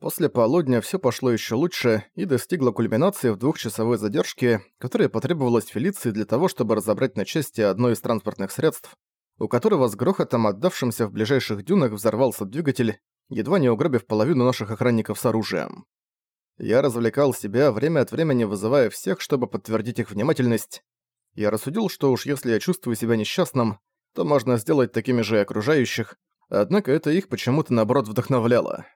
После полудня все пошло еще лучше и достигло кульминации в двухчасовой задержке, которая потребовалась Фелиции для того, чтобы разобрать на части одно из транспортных средств, у которого с грохотом, отдавшимся в ближайших дюнах, взорвался двигатель, едва не угробив половину наших охранников с оружием. Я развлекал себя, время от времени вызывая всех, чтобы подтвердить их внимательность. Я рассудил, что уж если я чувствую себя несчастным, то можно сделать такими же и окружающих, однако это их почему-то наоборот вдохновляло.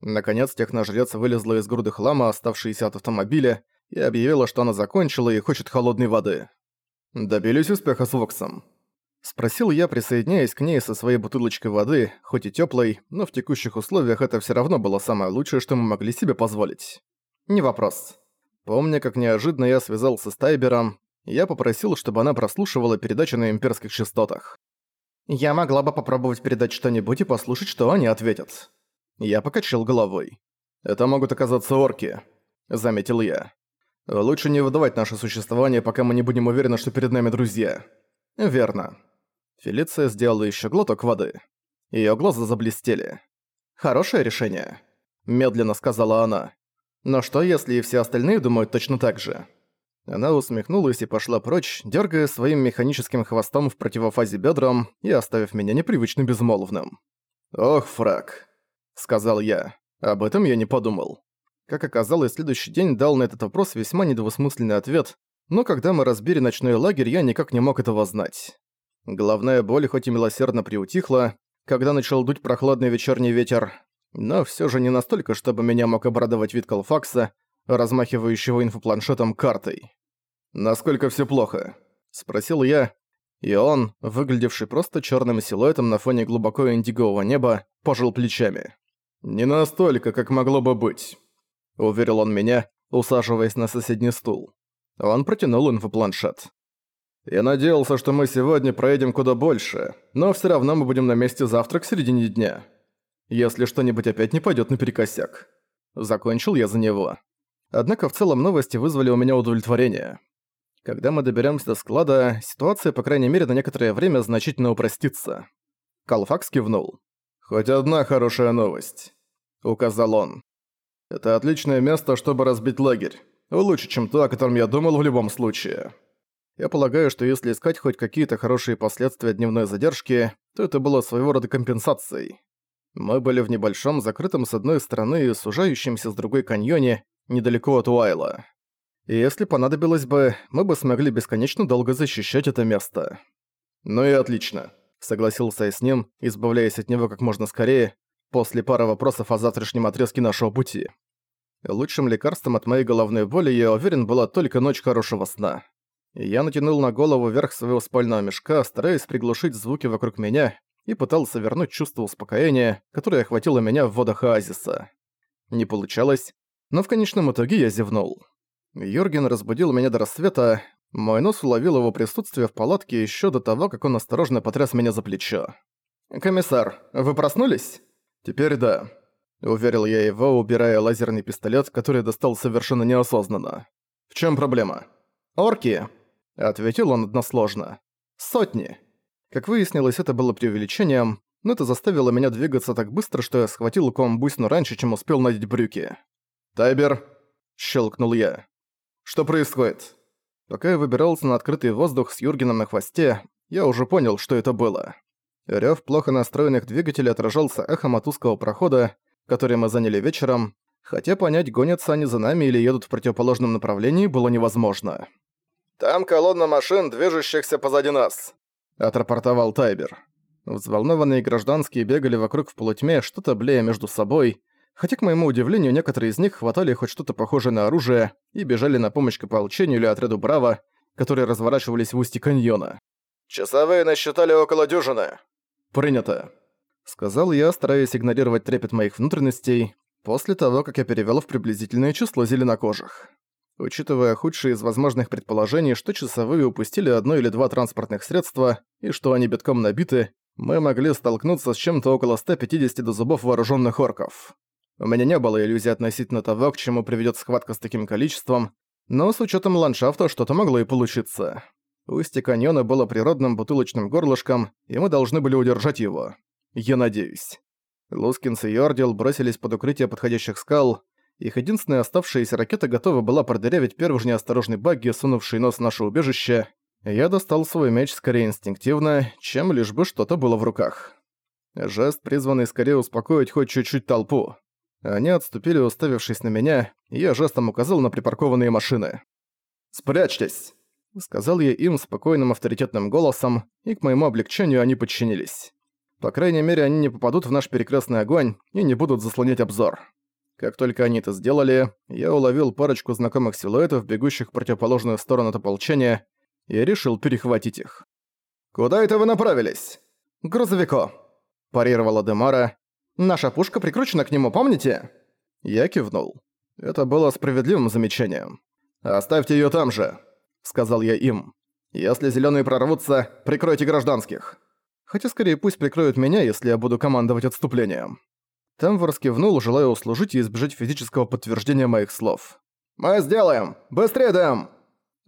Наконец техножрец вылезла из груды хлама, оставшейся от автомобиля, и объявила, что она закончила и хочет холодной воды. «Добились успеха с Воксом?» Спросил я, присоединяясь к ней со своей бутылочкой воды, хоть и тёплой, но в текущих условиях это всё равно было самое лучшее, что мы могли себе позволить. Не вопрос. Помня, как неожиданно я связался с Тайбером, я попросил, чтобы она прослушивала передачи на имперских частотах. Я могла бы попробовать передать что-нибудь и послушать, что они ответят. Я покачал головой. «Это могут оказаться орки», — заметил я. «Лучше не выдавать наше существование, пока мы не будем уверены, что перед нами друзья». «Верно. Фелиция сделала еще глоток воды. Ее глаза заблестели. «Хорошее решение», — медленно сказала она. «Но что, если и все остальные думают точно так же?» Она усмехнулась и пошла прочь, дергая своим механическим хвостом в противофазе бедрам и оставив меня непривычно безмолвным. «Ох, фрак», — сказал я. Об этом я не подумал. Как оказалось, следующий день дал на этот вопрос весьма недвусмысленный ответ, но когда мы разбили ночной лагерь, я никак не мог этого знать. Головная боль хоть и милосердно приутихла, когда начал дуть прохладный вечерний ветер, но все же не настолько, чтобы меня мог обрадовать вид Колфакса, размахивающего инфопланшетом картой. «Насколько все плохо?» – спросил я, и он, выглядевший просто черным силуэтом на фоне глубоко индигового неба, пожал плечами. «Не настолько, как могло бы быть», – уверил он меня, усаживаясь на соседний стул. Он протянул инфопланшет. Я надеялся, что мы сегодня проедем куда больше, но все равно мы будем на месте завтра к середине дня. Если что-нибудь опять не пойдет наперекосяк. Закончил я за него. Однако в целом новости вызвали у меня удовлетворение. Когда мы доберемся до склада, ситуация, по крайней мере, на некоторое время значительно упростится. Калфакс кивнул. «Хоть одна хорошая новость», — указал он. «Это отличное место, чтобы разбить лагерь. Лучше, чем то, о котором я думал в любом случае». Я полагаю, что если искать хоть какие-то хорошие последствия дневной задержки, то это было своего рода компенсацией. Мы были в небольшом, закрытом с одной стороны и сужающемся с другой каньоне, недалеко от Уайла. И если понадобилось бы, мы бы смогли бесконечно долго защищать это место. «Ну и отлично», — согласился я с ним, избавляясь от него как можно скорее, после пары вопросов о завтрашнем отрезке нашего пути. Лучшим лекарством от моей головной боли, я уверен, была только ночь хорошего сна. Я натянул на голову верх своего спального мешка, стараясь приглушить звуки вокруг меня, и пытался вернуть чувство успокоения, которое охватило меня в водах оазиса. Не получалось, но в конечном итоге я зевнул. Юрген разбудил меня до рассвета, мой нос уловил его присутствие в палатке еще до того, как он осторожно потряс меня за плечо. «Комиссар, вы проснулись?» «Теперь да», — уверил я его, убирая лазерный пистолет, который достал совершенно неосознанно. «В чем проблема?» «Орки!» Ответил он односложно. «Сотни!» Как выяснилось, это было преувеличением, но это заставило меня двигаться так быстро, что я схватил комбусину раньше, чем успел надеть брюки. «Тайбер!» – щелкнул я. «Что происходит?» Пока я выбирался на открытый воздух с Юргеном на хвосте, я уже понял, что это было. Рёв плохо настроенных двигателей отражался эхом от узкого прохода, который мы заняли вечером, хотя понять, гонятся они за нами или едут в противоположном направлении, было невозможно. «Там колонна машин, движущихся позади нас», — отрапортовал Тайбер. Взволнованные гражданские бегали вокруг в полутьме, что-то блея между собой, хотя, к моему удивлению, некоторые из них хватали хоть что-то похожее на оружие и бежали на помощь к ополчению или отряду «Браво», которые разворачивались в устье каньона. «Часовые насчитали около дюжины». «Принято», — сказал я, стараясь игнорировать трепет моих внутренностей, после того, как я перевел в приблизительное число зеленокожих. Учитывая худшие из возможных предположений, что часовые упустили одно или два транспортных средства и что они битком набиты, мы могли столкнуться с чем-то около 150 до зубов вооруженных орков. У меня не было иллюзий относительно того, к чему приведет схватка с таким количеством, но с учетом ландшафта что-то могло и получиться. Устье каньона было природным бутылочным горлышком, и мы должны были удержать его. Я надеюсь. Лускинс и Йордил бросились под укрытие подходящих скал. Их единственная оставшаяся ракета готова была продырявить первый же неосторожный багги, сунувший нос в наше убежище. Я достал свой меч скорее инстинктивно, чем лишь бы что-то было в руках. Жест, призванный скорее успокоить хоть чуть-чуть толпу. Они отступили, уставившись на меня, и я жестом указал на припаркованные машины. «Спрячьтесь!» — сказал я им спокойным авторитетным голосом, и к моему облегчению они подчинились. По крайней мере, они не попадут в наш перекрестный огонь и не будут заслонять обзор. Как только они это сделали, я уловил парочку знакомых силуэтов, бегущих в противоположную сторону от ополчения, и решил перехватить их. «Куда это вы направились?» «К грузовику», – парировала Демара. «Наша пушка прикручена к нему, помните?» Я кивнул. Это было справедливым замечанием. «Оставьте её там же», — сказал я им. «Если зелёные прорвутся, прикройте гражданских». Хотя скорее пусть прикроют меня, если я буду командовать отступлением. Темворс кивнул, желая услужить и избежать физического подтверждения моих слов. «Мы сделаем! Быстрее, Дэм!»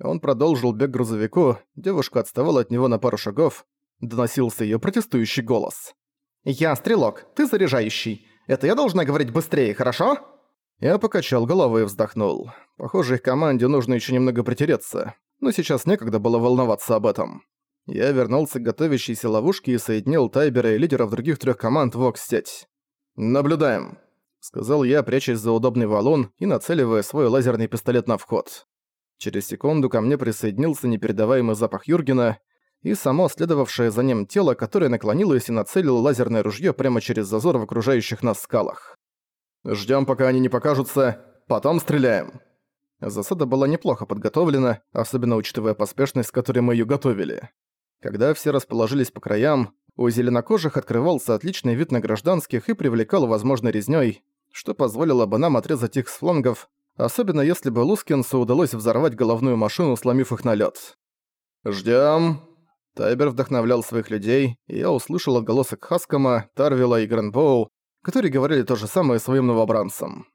Он продолжил бег к грузовику, девушка отставала от него на пару шагов, доносился её протестующий голос. «Я стрелок, ты заряжающий. Это я должна говорить быстрее, хорошо?» Я покачал головой и вздохнул. Похоже, их команде нужно ещё немного притереться, но сейчас некогда было волноваться об этом. Я вернулся к готовящейся ловушке и соединил Тайбера и лидеров других трех команд в Окс-сеть. «Наблюдаем», — сказал я, прячась за удобный валун и нацеливая свой лазерный пистолет на вход. Через секунду ко мне присоединился непередаваемый запах Юргена и само следовавшее за ним тело, которое наклонилось и нацелило лазерное ружье прямо через зазор в окружающих нас скалах. Ждем, пока они не покажутся, потом стреляем». Засада была неплохо подготовлена, особенно учитывая поспешность, с которой мы ее готовили. Когда все расположились по краям, у зеленокожих открывался отличный вид на гражданских и привлекал возможной резнёй, что позволило бы нам отрезать их с флангов, особенно если бы Лускинсу удалось взорвать головную машину, сломив их на лёд. «Ждём». Тайбер вдохновлял своих людей, и я услышал отголосок Хаскома, Тарвила и Грандбоу, которые говорили то же самое своим новобранцам.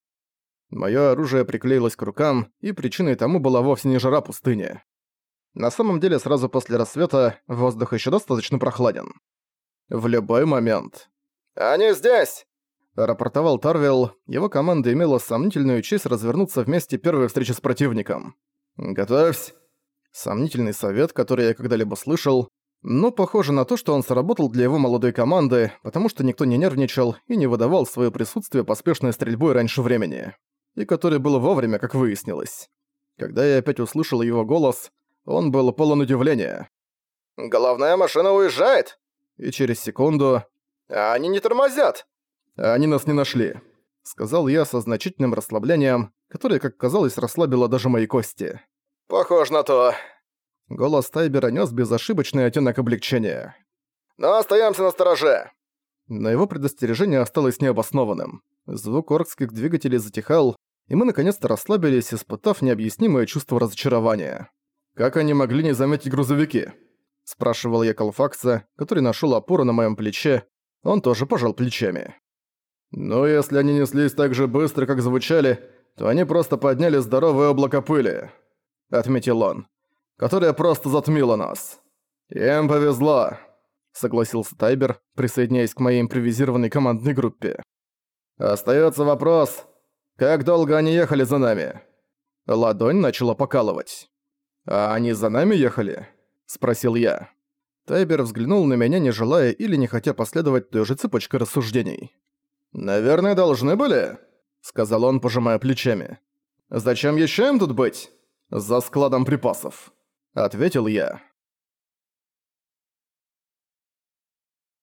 Моё оружие приклеилось к рукам, и причиной тому была вовсе не жара пустыни. На самом деле, сразу после рассвета воздух еще достаточно прохладен. В любой момент. «Они здесь!» рапортовал Тарвилл. Его команда имела сомнительную честь развернуться вместе первой встречи с противником. «Готовься!» Сомнительный совет, который я когда-либо слышал, но похоже на то, что он сработал для его молодой команды, потому что никто не нервничал и не выдавал свое присутствие поспешной стрельбой раньше времени. И который было вовремя, как выяснилось. Когда я опять услышал его голос, он был полон удивления. «Головная машина уезжает!» И через секунду... «А они не тормозят!» «Они нас не нашли», — сказал я со значительным расслаблением, которое, как казалось, расслабило даже мои кости. «Похоже на то». Голос Тайбера нес безошибочный оттенок облегчения. «Но остаемся на стороже!» Но его предостережение осталось необоснованным. Звук оркских двигателей затихал, и мы наконец-то расслабились, испытав необъяснимое чувство разочарования. «Как они могли не заметить грузовики?» – спрашивал я Колфакса, который нашел опору на моем плече. Он тоже пожал плечами. «Ну, если они неслись так же быстро, как звучали, то они просто подняли здоровое облако пыли», — отметил он, — «которое просто затмило нас. Им повезло», — согласился Тайбер, присоединяясь к моей импровизированной командной группе. «Остаётся вопрос, как долго они ехали за нами?» Ладонь начала покалывать. «А они за нами ехали?» – спросил я. Тайбер взглянул на меня, не желая или не хотя последовать той же цепочкой рассуждений. «Наверное, должны были?» – сказал он, пожимая плечами. «Зачем еще им тут быть?» «За складом припасов», – ответил я.